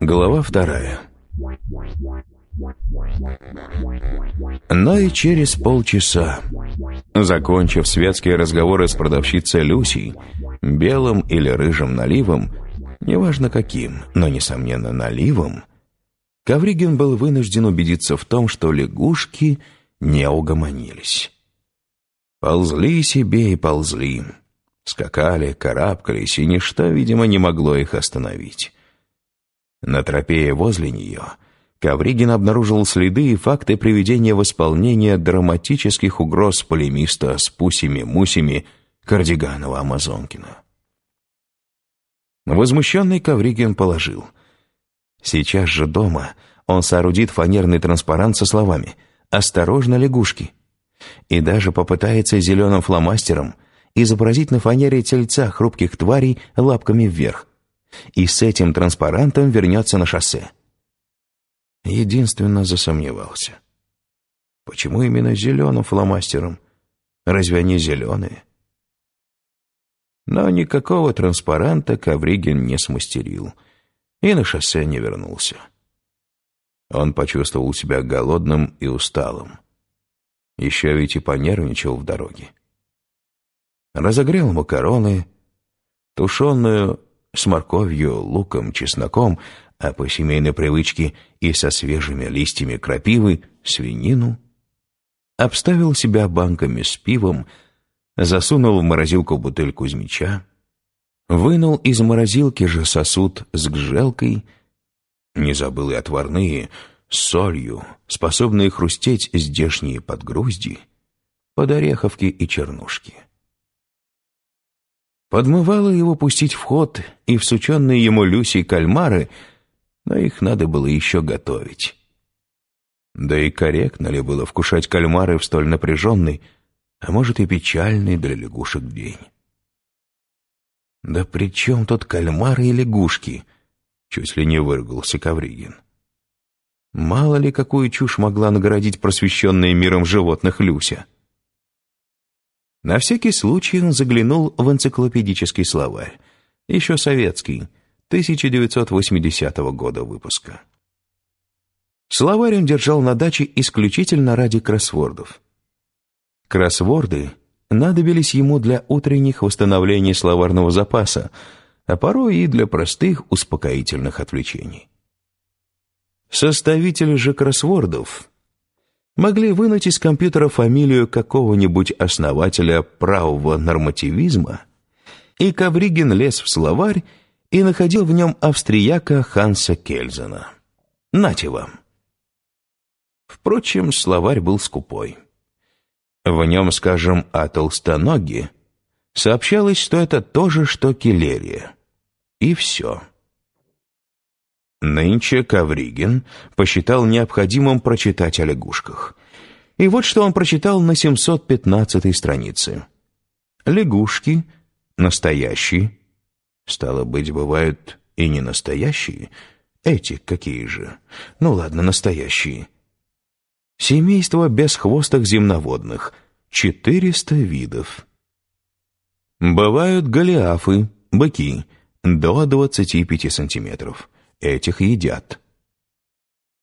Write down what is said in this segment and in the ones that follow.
Глава вторая. Но и через полчаса, закончив светские разговоры с продавщицей Люсей, белым или рыжим наливом, неважно каким, но, несомненно, наливом, Ковригин был вынужден убедиться в том, что лягушки не угомонились. Ползли себе и ползли, скакали, карабкались, и ничто, видимо, не могло их остановить. На тропе возле нее Ковригин обнаружил следы и факты приведения в исполнение драматических угроз полемиста с пусями-мусями Кардиганова-Амазонкина. Возмущенный Ковригин положил. Сейчас же дома он соорудит фанерный транспарант со словами «Осторожно, лягушки!» и даже попытается зеленым фломастером изобразить на фанере тельца хрупких тварей лапками вверх. И с этим транспарантом вернется на шоссе. Единственно засомневался. Почему именно зеленым фломастером? Разве они зеленые? Но никакого транспаранта Ковригин не смастерил и на шоссе не вернулся. Он почувствовал себя голодным и усталым. Еще ведь и понервничал в дороге. Разогрел макароны, тушеную с морковью, луком, чесноком, а по семейной привычке и со свежими листьями крапивы, свинину, обставил себя банками с пивом, засунул в морозилку бутыль Кузьмича, вынул из морозилки же сосуд с гжелкой, не забыл и отварные, с солью, способные хрустеть здешние подгрузди, под ореховки и чернушки. Подмывало его пустить в ход и всученные ему Люси кальмары, но их надо было еще готовить. Да и корректно ли было вкушать кальмары в столь напряженный, а может и печальный для лягушек день. «Да при чем тут кальмары и лягушки?» — чуть ли не выругался Ковригин. Мало ли, какую чушь могла наградить просвещенная миром животных Люся. На всякий случай он заглянул в энциклопедический словарь, еще советский, 1980 года выпуска. Словарь он держал на даче исключительно ради кроссвордов. Кроссворды надобились ему для утренних восстановлений словарного запаса, а порой и для простых успокоительных отвлечений. Составители же кроссвордов могли вынуть из компьютера фамилию какого-нибудь основателя правого нормативизма, и Ковригин лез в словарь и находил в нем австрияка Ханса Кельзена. Нате вам. Впрочем, словарь был скупой. В нем, скажем, о толстоноге сообщалось, что это то же, что келерия. И все. Нынче Кавригин посчитал необходимым прочитать о лягушках. И вот что он прочитал на 715-й странице. Лягушки настоящие. Стало быть, бывают и не настоящие. Эти какие же? Ну ладно, настоящие. Семейство бесхвостых земноводных. 400 видов. Бывают голиафы, быки, до 25 сантиметров. Этих едят.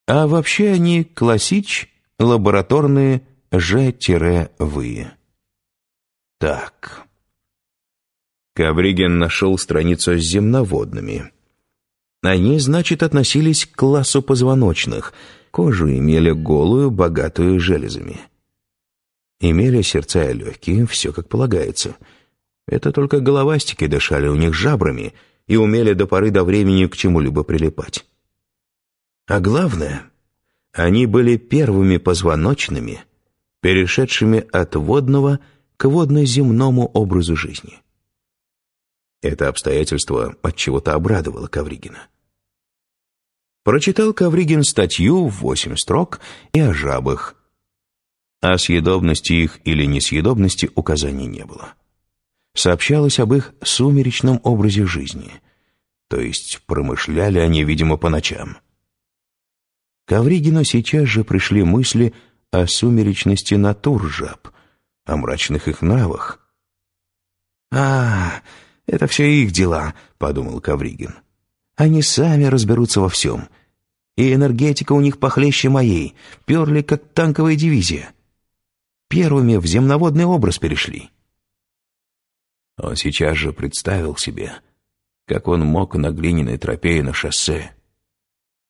А вообще они классич, лабораторные Ж-вы. Так. Ковригин нашел страницу с земноводными. Они, значит, относились к классу позвоночных – Кожу имели голую, богатую железами. Имели сердца и легкие, все как полагается. Это только головастики дышали у них жабрами и умели до поры до времени к чему-либо прилипать. А главное, они были первыми позвоночными, перешедшими от водного к водно-земному образу жизни. Это обстоятельство от чего-то обрадовало Ковригина. Прочитал Ковригин статью в восемь строк и о жабах. О съедобности их или несъедобности указаний не было. Сообщалось об их сумеречном образе жизни, то есть промышляли они, видимо, по ночам. Ковригину сейчас же пришли мысли о сумеречности натур жаб, о мрачных их нравах. «А, это все их дела», — подумал Кавригин. «Они сами разберутся во всем. И энергетика у них похлеще моей, перли, как танковая дивизия. Первыми в земноводный образ перешли». Он сейчас же представил себе, как он мог на глиняной тропе и на шоссе,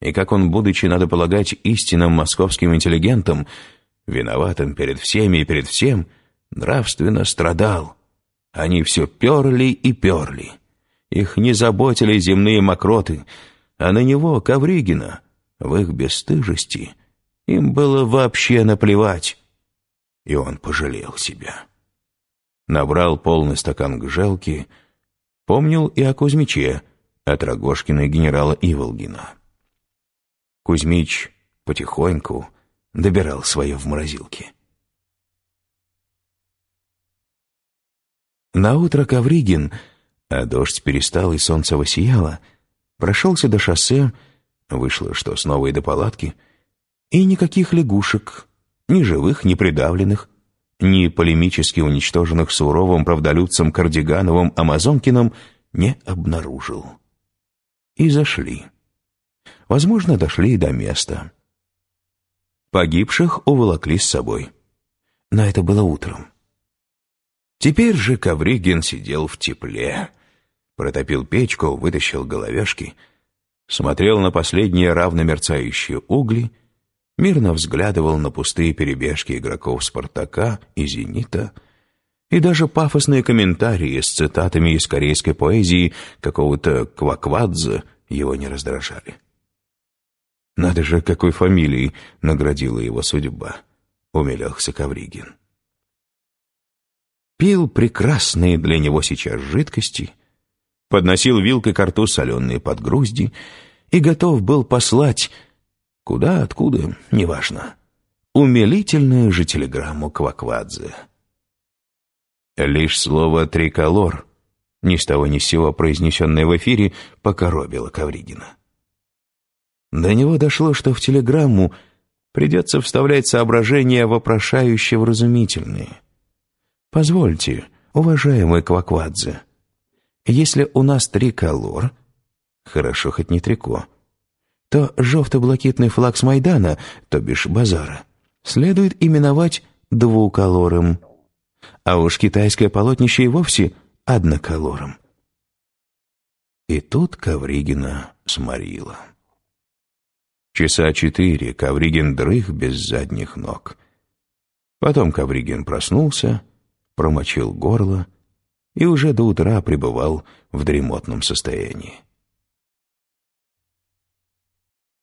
и как он, будучи, надо полагать, истинным московским интеллигентом, виноватым перед всеми и перед всем, нравственно страдал. Они все перли и перли. Их не заботили земные мокроты, а на него, Ковригина, в их бесстыжести, им было вообще наплевать. И он пожалел себя. Набрал полный стакан гжелки, помнил и о Кузьмиче, от Рогожкина и генерала Иволгина. Кузьмич потихоньку добирал свое в морозилке. Наутро Ковригин, а дождь перестал и солнце воссияло, прошелся до шоссе, вышло, что снова и до палатки, и никаких лягушек, ни живых, ни придавленных, ни полемически уничтоженных суровым правдолюбцем Кардигановым Амазонкиным не обнаружил. И зашли. Возможно, дошли и до места. Погибших уволокли с собой. Но это было утром. Теперь же Ковригин сидел в тепле, протопил печку, вытащил головешки, смотрел на последние равно мерцающие угли, мирно взглядывал на пустые перебежки игроков «Спартака» и «Зенита», и даже пафосные комментарии с цитатами из корейской поэзии какого-то Кваквадзе его не раздражали. Надо же, какой фамилией наградила его судьба, умилялся Ковригин. Пил прекрасные для него сейчас жидкости, подносил вилкой к рту соленые подгрузди и готов был послать, куда, откуда, неважно, умилительную же телеграмму Кваквадзе. Лишь слово «триколор», ни с того ни с сего произнесенное в эфире, покоробило Ковригина. До него дошло, что в телеграмму придется вставлять соображения вопрошающие вразумительные. «Позвольте, уважаемый Кваквадзе, если у нас триколор, хорошо хоть не трико, то жовто-блакитный флаг с Майдана, то бишь базара, следует именовать двуколором, а уж китайское полотнище и вовсе одноколором». И тут Ковригина сморила. Часа четыре Ковригин дрых без задних ног. Потом Ковригин проснулся, промочил горло и уже до утра пребывал в дремотном состоянии.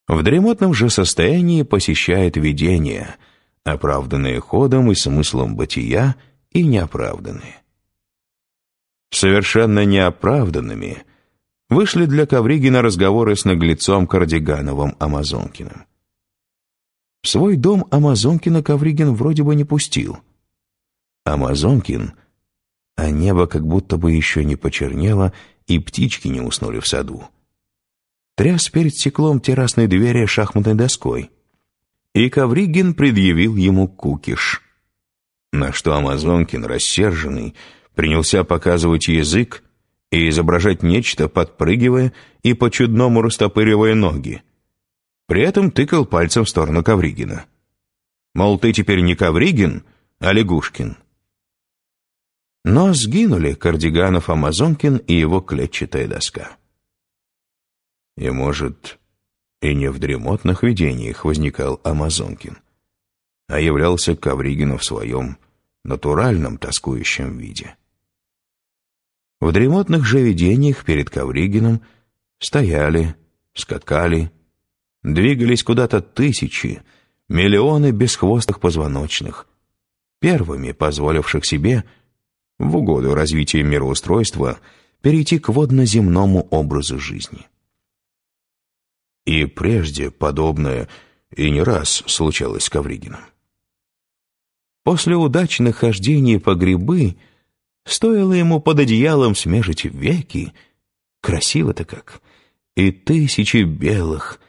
В дремотном же состоянии посещает видения, оправданные ходом и смыслом бытия и неоправданные. Совершенно неоправданными вышли для Ковригина разговоры с наглецом Кардигановым Амазонкиным. В свой дом Амазонкина Ковригин вроде бы не пустил. Амазонкин, а небо как будто бы еще не почернело, и птички не уснули в саду. Тряс перед стеклом террасной двери шахматной доской. И Ковригин предъявил ему кукиш. На что Амазонкин, рассерженный, принялся показывать язык, и изображать нечто, подпрыгивая и по-чудному растопыривая ноги. При этом тыкал пальцем в сторону Ковригина. Мол, ты теперь не Ковригин, а Лягушкин. Но сгинули Кардиганов Амазонкин и его клетчатая доска. И, может, и не в дремотных видениях возникал Амазонкин, а являлся Ковригину в своем натуральном тоскующем виде. В дремотных же видениях перед Ковригиным стояли, скакали, двигались куда-то тысячи, миллионы бесхвостых позвоночных, первыми позволивших себе, в угоду развития мироустройства, перейти к водно-земному образу жизни. И прежде подобное и не раз случалось с Ковригиным. После удачных хождений по грибы – Стоило ему под одеялом смежить веки, красиво-то как, и тысячи белых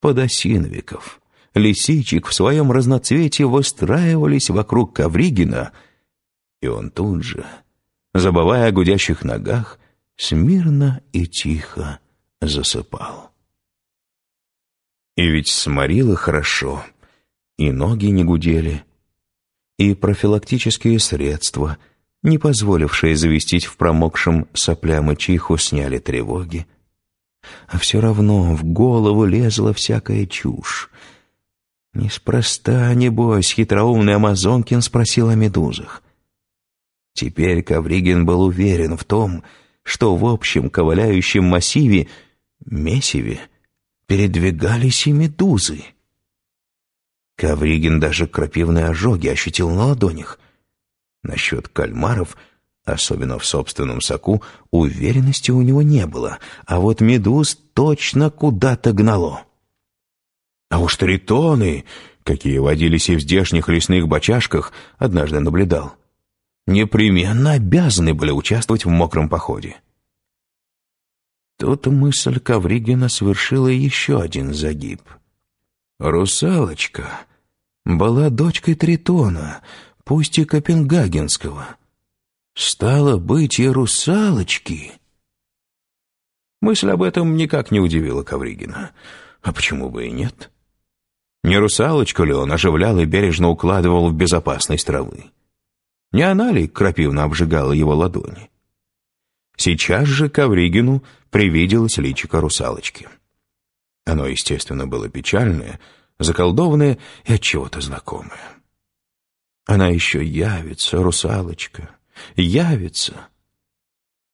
подосиновиков, лисичек в своем разноцветии выстраивались вокруг Ковригина, и он тут же, забывая о гудящих ногах, смирно и тихо засыпал. И ведь сморило хорошо, и ноги не гудели, и профилактические средства, не позволившие завестить в промокшем соплям и чиху, сняли тревоги. А все равно в голову лезла всякая чушь. Неспроста, небось, хитроумный Амазонкин спросил о медузах. Теперь Ковригин был уверен в том, что в общем ковыляющем массиве, месиве, передвигались и медузы. Ковригин даже крапивные ожоги ощутил на ладонях. Насчет кальмаров, особенно в собственном соку, уверенности у него не было, а вот медуз точно куда-то гнало. А уж тритоны, какие водились и в здешних лесных бочашках, однажды наблюдал непременно обязаны были участвовать в мокром походе. Тут мысль Ковригина совершила еще один загиб. Русалочка была дочкой Тритона, пусть и Копенгагенского. Стало быть, и русалочки. Мысль об этом никак не удивила Ковригина. А почему бы и нет? Не русалочку ли он оживлял и бережно укладывал в безопасность травы? Не она ли крапивно обжигала его ладони? Сейчас же Ковригину привиделось личико русалочки. Оно, естественно, было печальное, заколдованное и от чего-то знакомое. Она еще явится, русалочка, явится.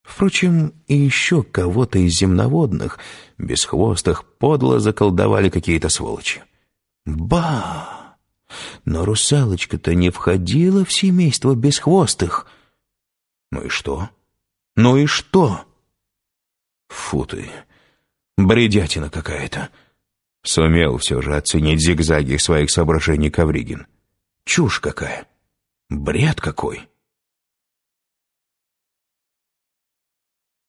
Впрочем, и еще кого-то из земноводных, бесхвостых, подло заколдовали какие-то сволочи. Ба! Но русалочка-то не входила в семейство бесхвостых. Ну и что? Ну и что? Фу ты, бредятина какая-то. Сумел все же оценить зигзаги своих соображений Ковригин. Чушь какая, бред какой.